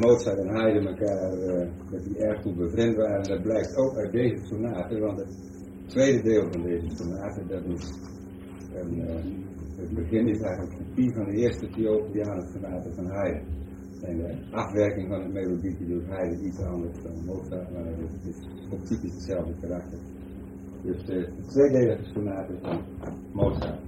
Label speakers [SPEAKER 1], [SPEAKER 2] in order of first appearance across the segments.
[SPEAKER 1] Mozart en Haydn elkaar dat die erg goed bevriend waren. En dat blijkt ook uit deze sonate, want het tweede deel van deze sonate, dat is een, uh, het begin is eigenlijk een kopie van de eerste sonate van Haydn. En de afwerking van het melodietje doet Haydn iets anders dan Mozart, maar het is op typisch hetzelfde karakter. Dus de tweedelige sonate van Mozart.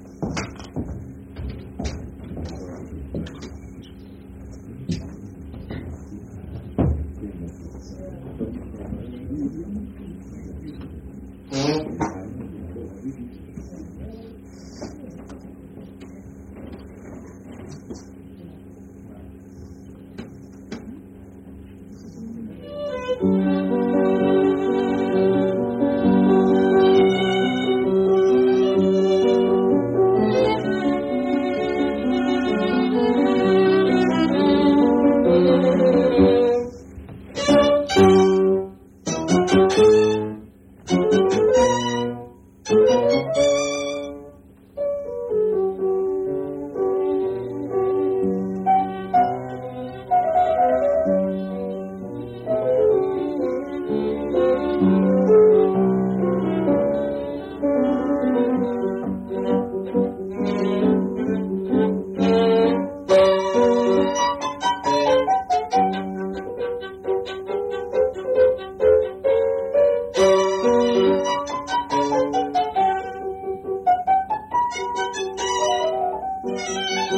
[SPEAKER 1] Thank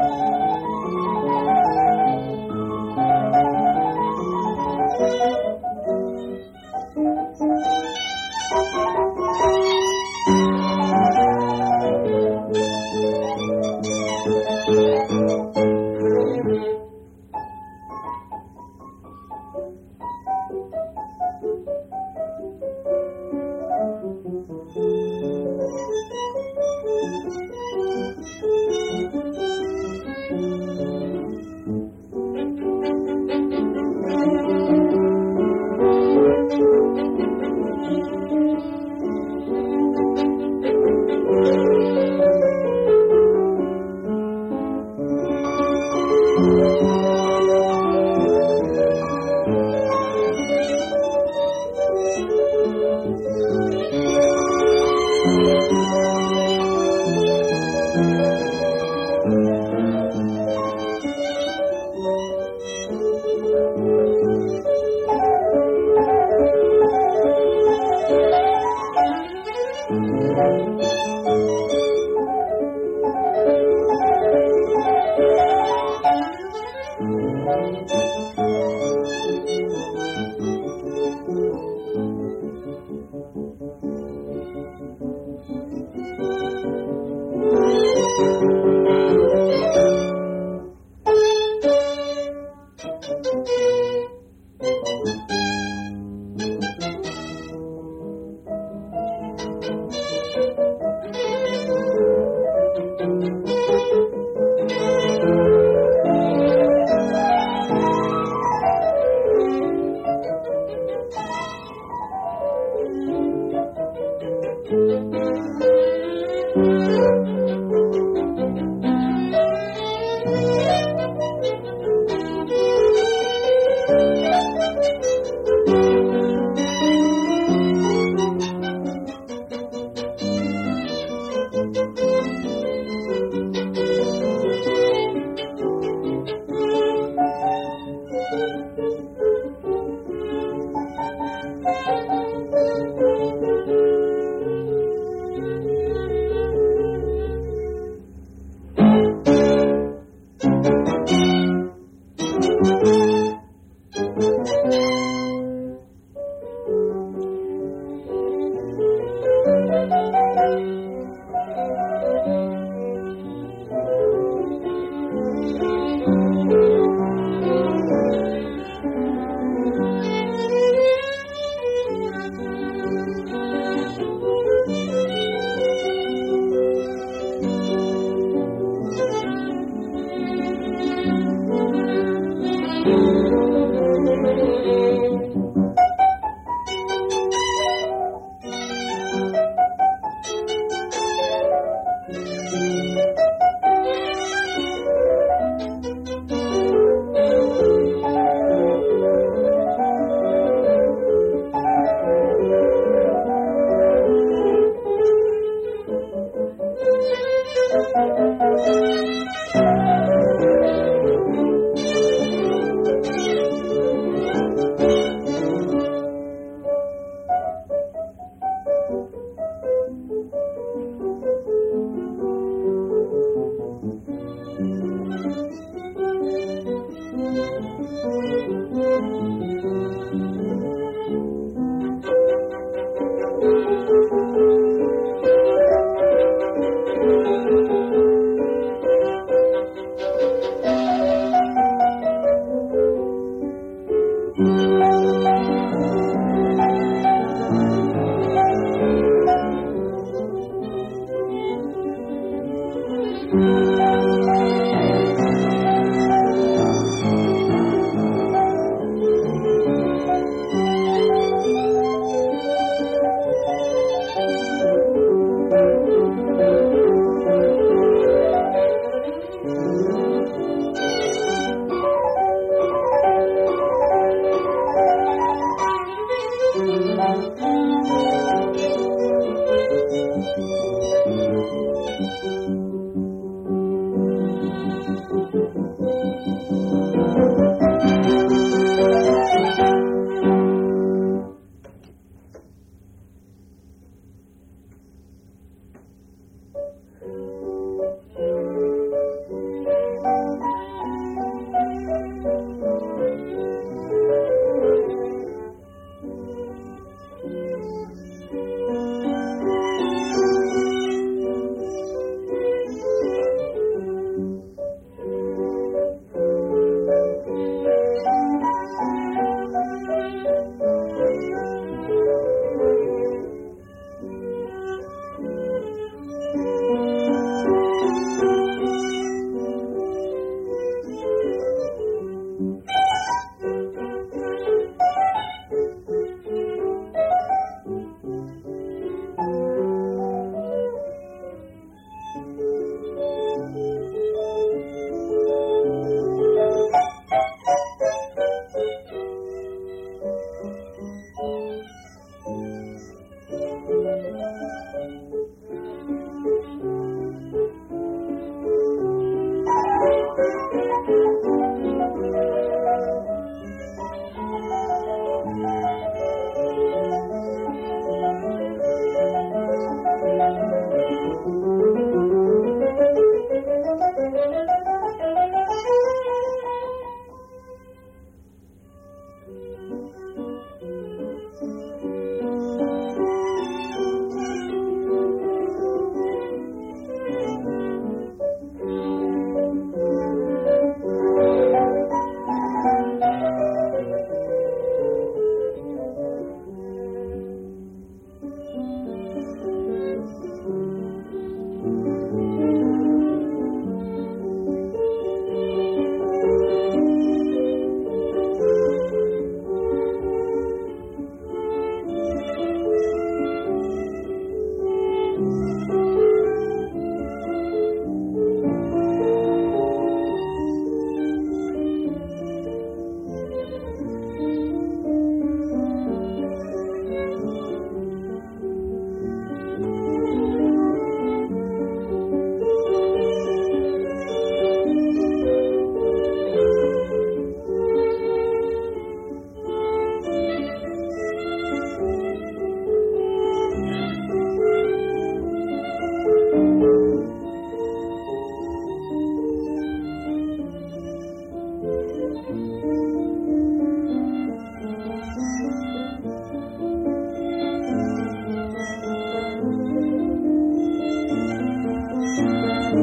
[SPEAKER 1] you.